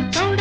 don't